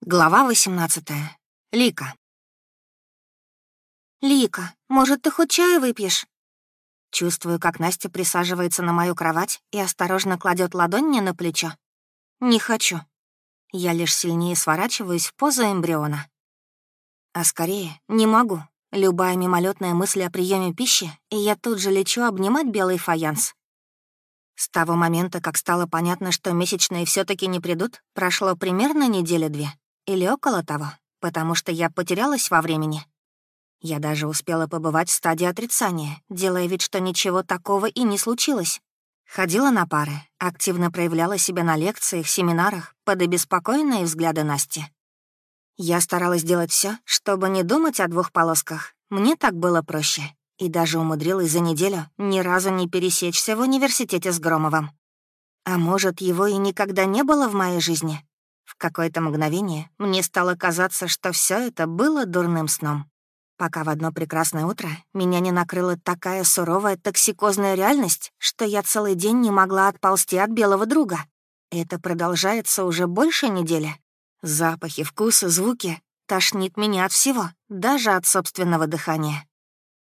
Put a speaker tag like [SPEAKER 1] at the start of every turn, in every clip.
[SPEAKER 1] Глава 18. Лика.
[SPEAKER 2] «Лика, может, ты хоть чай выпьешь?»
[SPEAKER 1] Чувствую, как Настя присаживается на мою кровать и осторожно кладет ладонь мне на плечо. «Не хочу». Я лишь сильнее сворачиваюсь в позу эмбриона. А скорее, не могу. Любая мимолетная мысль о приеме пищи, и я тут же лечу обнимать белый фаянс. С того момента, как стало понятно, что месячные все таки не придут, прошло примерно неделя-две. Или около того, потому что я потерялась во времени. Я даже успела побывать в стадии отрицания, делая вид, что ничего такого и не случилось. Ходила на пары, активно проявляла себя на лекциях, семинарах под обеспокоенные взгляды Насти. Я старалась делать все, чтобы не думать о двух полосках. Мне так было проще. И даже умудрилась за неделю ни разу не пересечься в университете с Громовым. А может, его и никогда не было в моей жизни? В какое-то мгновение мне стало казаться, что все это было дурным сном. Пока в одно прекрасное утро меня не накрыла такая суровая токсикозная реальность, что я целый день не могла отползти от белого друга. Это продолжается уже больше недели. Запахи, вкусы, звуки тошнит меня от всего, даже от собственного дыхания.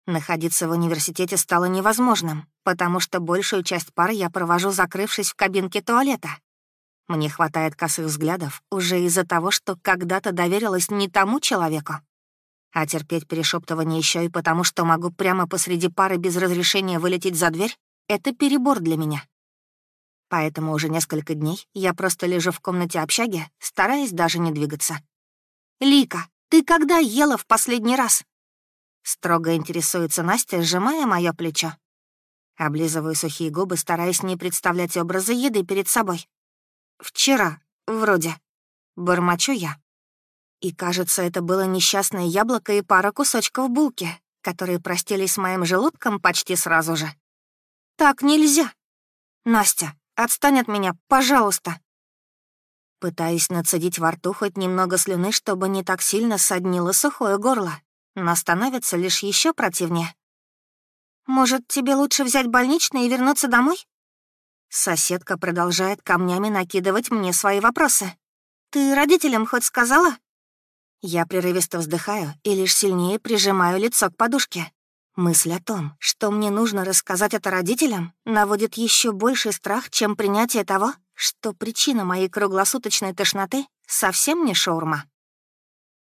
[SPEAKER 1] Находиться в университете стало невозможным, потому что большую часть пар я провожу, закрывшись в кабинке туалета. Мне хватает косых взглядов уже из-за того, что когда-то доверилась не тому человеку. А терпеть перешептывание еще и потому, что могу прямо посреди пары без разрешения вылететь за дверь, это перебор для меня. Поэтому уже несколько дней я просто лежу в комнате общаги, стараясь даже не двигаться.
[SPEAKER 2] «Лика, ты когда ела в последний раз?»
[SPEAKER 1] Строго интересуется Настя, сжимая мое плечо. Облизываю сухие губы, стараясь не представлять образы еды перед собой. Вчера, вроде. Бормочу я. И кажется, это было несчастное яблоко и пара кусочков булки, которые простились с моим желудком почти сразу же.
[SPEAKER 2] «Так нельзя! Настя, отстань от меня, пожалуйста!»
[SPEAKER 1] Пытаюсь нацедить во рту хоть немного слюны, чтобы не так сильно соднило сухое горло, но становится лишь еще противнее.
[SPEAKER 2] «Может, тебе лучше взять больничный и вернуться домой?»
[SPEAKER 1] Соседка продолжает камнями накидывать мне свои вопросы.
[SPEAKER 2] «Ты родителям хоть сказала?»
[SPEAKER 1] Я прерывисто вздыхаю и лишь сильнее прижимаю лицо к подушке. Мысль о том, что мне нужно рассказать это родителям, наводит еще больший страх, чем принятие того, что причина моей круглосуточной тошноты совсем не шаурма.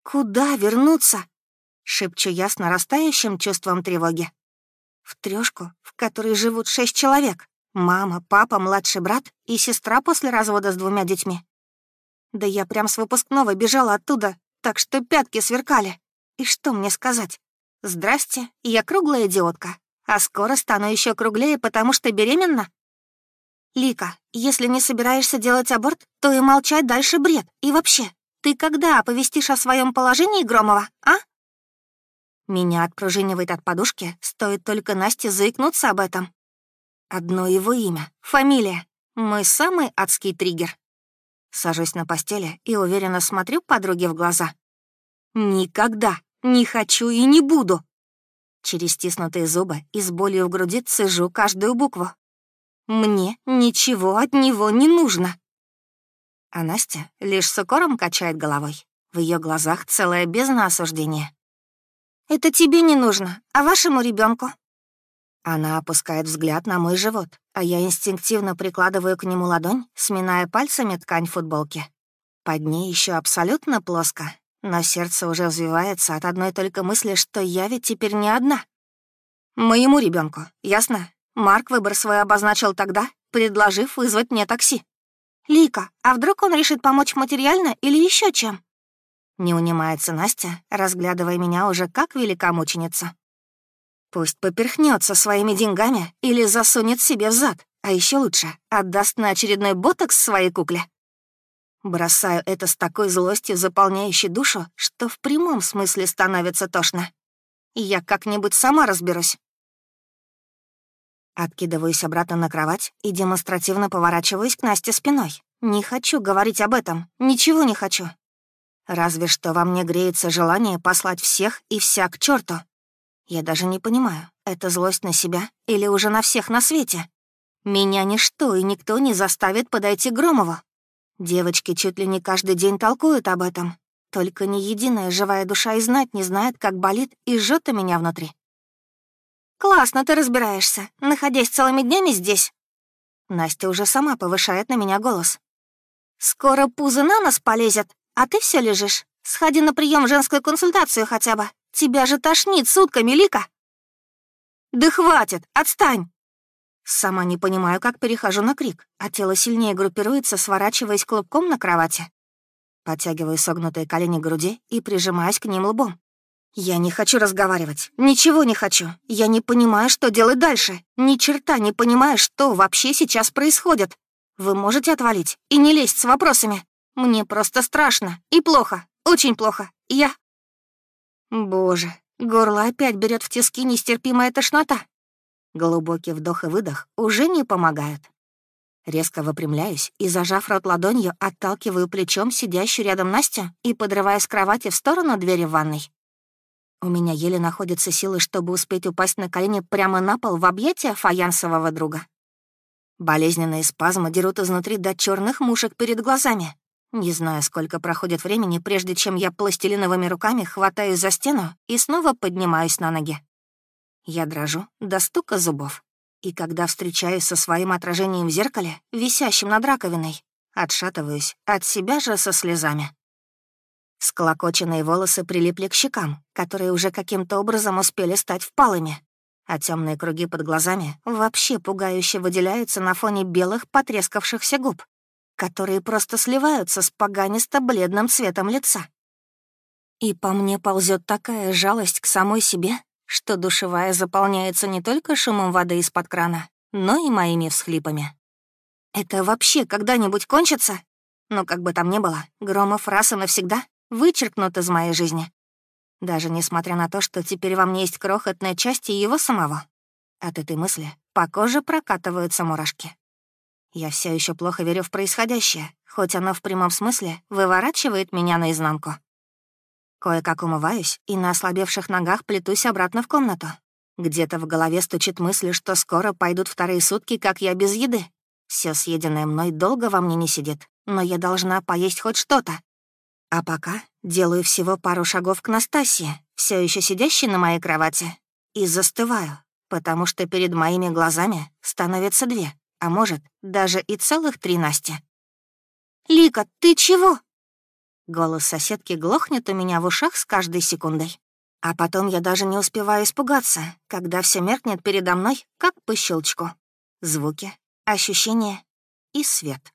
[SPEAKER 2] «Куда вернуться?»
[SPEAKER 1] — шепчу я с нарастающим чувством тревоги.
[SPEAKER 2] «В трёшку, в которой живут шесть человек. Мама, папа, младший брат и сестра после развода с двумя детьми. Да я прям с выпускного бежала оттуда, так что пятки сверкали. И что мне сказать? Здрасте, я круглая идиотка, а скоро стану еще круглее, потому что беременна? Лика, если не собираешься делать аборт, то и молчать дальше бред. И вообще, ты когда оповестишь о своем положении, Громова, а?
[SPEAKER 1] Меня отпружинивает от подушки, стоит только Насте заикнуться об этом. Одно его имя, фамилия. Мой самый адский триггер. Сажусь на постели и уверенно смотрю подруге в глаза. Никогда не хочу и не буду. Через стиснутые зубы и с болью в груди цежу каждую букву. Мне ничего от него не нужно. А Настя лишь с укором качает головой. В ее глазах целая бездна осуждения.
[SPEAKER 2] «Это тебе не нужно, а вашему ребенку.
[SPEAKER 1] Она опускает взгляд на мой живот, а я инстинктивно прикладываю к нему ладонь, сминая пальцами ткань футболки. Под ней еще абсолютно плоско, но сердце уже взвивается от одной только мысли, что я ведь теперь не одна. Моему ребенку, ясно? Марк выбор свой обозначил тогда, предложив вызвать мне такси.
[SPEAKER 2] «Лика, а вдруг он решит помочь материально или еще чем?»
[SPEAKER 1] Не унимается Настя, разглядывая меня уже как великомученицу. Пусть поперхнется своими деньгами или засунет себе в зад, а еще лучше отдаст на очередной ботокс своей кукле. Бросаю это с такой злостью, заполняющей душу, что в прямом смысле становится тошно. Я как-нибудь сама разберусь. Откидываюсь обратно на кровать и демонстративно поворачиваюсь к Насте спиной. Не хочу говорить об этом, ничего не хочу. Разве что во мне греется желание послать всех и вся к черту. Я даже не понимаю, это злость на себя или уже на всех на свете. Меня ничто и никто не заставит подойти к Громову. Девочки чуть ли не каждый день толкуют об этом. Только ни единая живая душа и знать не знает, как болит и жжет у меня внутри. «Классно ты разбираешься, находясь целыми днями здесь». Настя уже сама повышает на меня голос. «Скоро пузы на нас полезет, а ты все лежишь. Сходи на прием в женскую консультацию хотя бы. Тебя же тошнит сутками, Лика». «Да хватит, отстань!» Сама не понимаю, как перехожу на крик, а тело сильнее группируется, сворачиваясь клубком на кровати. Подтягиваю согнутые колени к груди и прижимаюсь к ним лбом. Я не хочу разговаривать, ничего не хочу. Я не понимаю, что делать дальше. Ни черта не понимаю, что вообще сейчас происходит. Вы можете отвалить и не лезть с вопросами. Мне просто страшно и плохо, очень плохо. Я... Боже, горло опять берет в тиски нестерпимая тошнота. Глубокий вдох и выдох уже не помогают. Резко выпрямляюсь и, зажав рот ладонью, отталкиваю плечом сидящую рядом Настю и подрываю с кровати в сторону двери в ванной. У меня еле находятся силы, чтобы успеть упасть на колени прямо на пол в объятия фаянсового друга. Болезненные спазмы дерут изнутри до черных мушек перед глазами. Не знаю, сколько проходит времени, прежде чем я пластилиновыми руками хватаюсь за стену и снова поднимаюсь на ноги. Я дрожу до стука зубов. И когда встречаюсь со своим отражением в зеркале, висящим над раковиной, отшатываюсь от себя же со слезами. Склокоченные волосы прилипли к щекам, которые уже каким-то образом успели стать впалыми, а темные круги под глазами вообще пугающе выделяются на фоне белых потрескавшихся губ, которые просто сливаются с поганисто-бледным цветом лица. И по мне ползет такая жалость к самой себе, что душевая заполняется не только шумом воды из-под крана, но и моими всхлипами. Это вообще когда-нибудь кончится? Но как бы там ни было, Громов раз и навсегда вычеркнут из моей жизни. Даже несмотря на то, что теперь во мне есть крохотная часть его самого. От этой мысли по коже прокатываются мурашки. Я все еще плохо верю в происходящее, хоть оно в прямом смысле выворачивает меня наизнанку. Кое-как умываюсь и на ослабевших ногах плетусь обратно в комнату. Где-то в голове стучит мысль, что скоро пойдут вторые сутки, как я без еды. Все съеденное мной долго во мне не сидит, но я должна поесть хоть что-то. А пока делаю всего пару шагов к Настасье, все еще сидящей на моей кровати, и застываю, потому что перед моими глазами становятся две, а может, даже и целых три Насти. «Лика, ты чего?» Голос соседки глохнет у меня в ушах с каждой секундой. А потом я даже не успеваю испугаться, когда все меркнет передо мной, как по щелчку. Звуки, ощущения и свет.